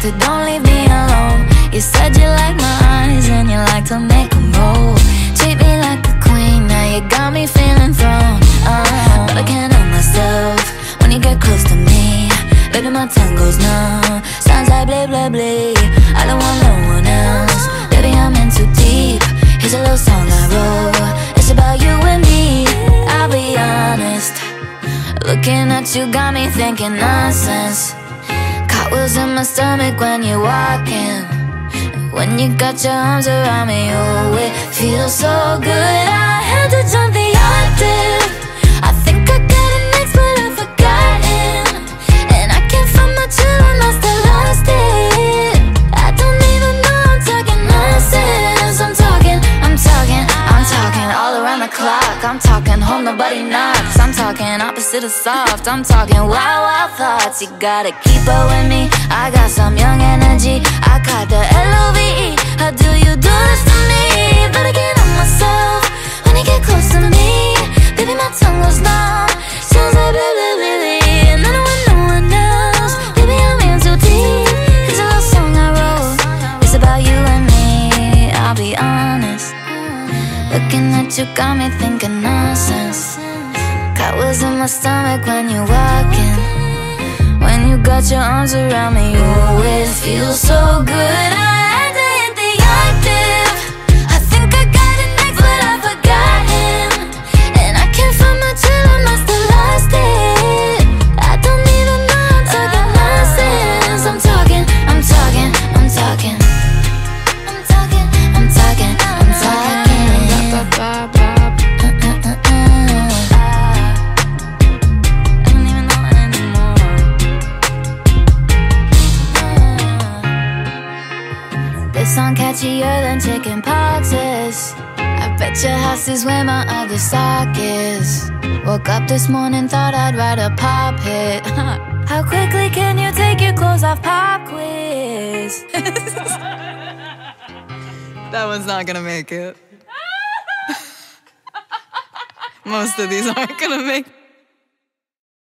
distracted, don't leave me alone. You said you like my eyes and you like to make them roll. Treat me like a queen, now you got me feeling thrown. Oh, but I can't help myself when you get close to me. Baby, my tongue goes numb. Sounds like blah blah blah. I don't want no one else. Baby, I'm in too deep. Here's a little song I wrote. It's about you and me. I'll be honest. Looking at you got me thinking nonsense. In my stomach when you're walking. When you got your arms around me, oh, it feels so good. I had to jump the octave. I think I got an ex, but I've forgotten. And I can't find my chill, I must have lost it. I don't even know I'm talking nonsense. I'm talking, I'm talking, I'm talking all around the clock. I'm talking home, nobody knocks. I'm talking opposite of soft. I'm talking wild, wild thoughts. You gotta keep up with me. I got some young energy. I caught the L O V E. How do you do this to me? Better get on myself when you get close to me. Baby, my tongue goes numb. Sounds like blah blah blah blah. And I don't want no one else. Baby, I'm in too deep. It's a love song I wrote. It's about you and me. I'll be honest. Looking at you got me thinking nonsense. Cartwheels in my stomach when you're walking. You got your arms around me, you always feel so good. Catchier than chicken poxes. I bet your house is where my other sock is. Woke up this morning, thought I'd write a pop hit. How quickly can you take your clothes off? Pop quiz. That one's not gonna make it. Most of these aren't gonna make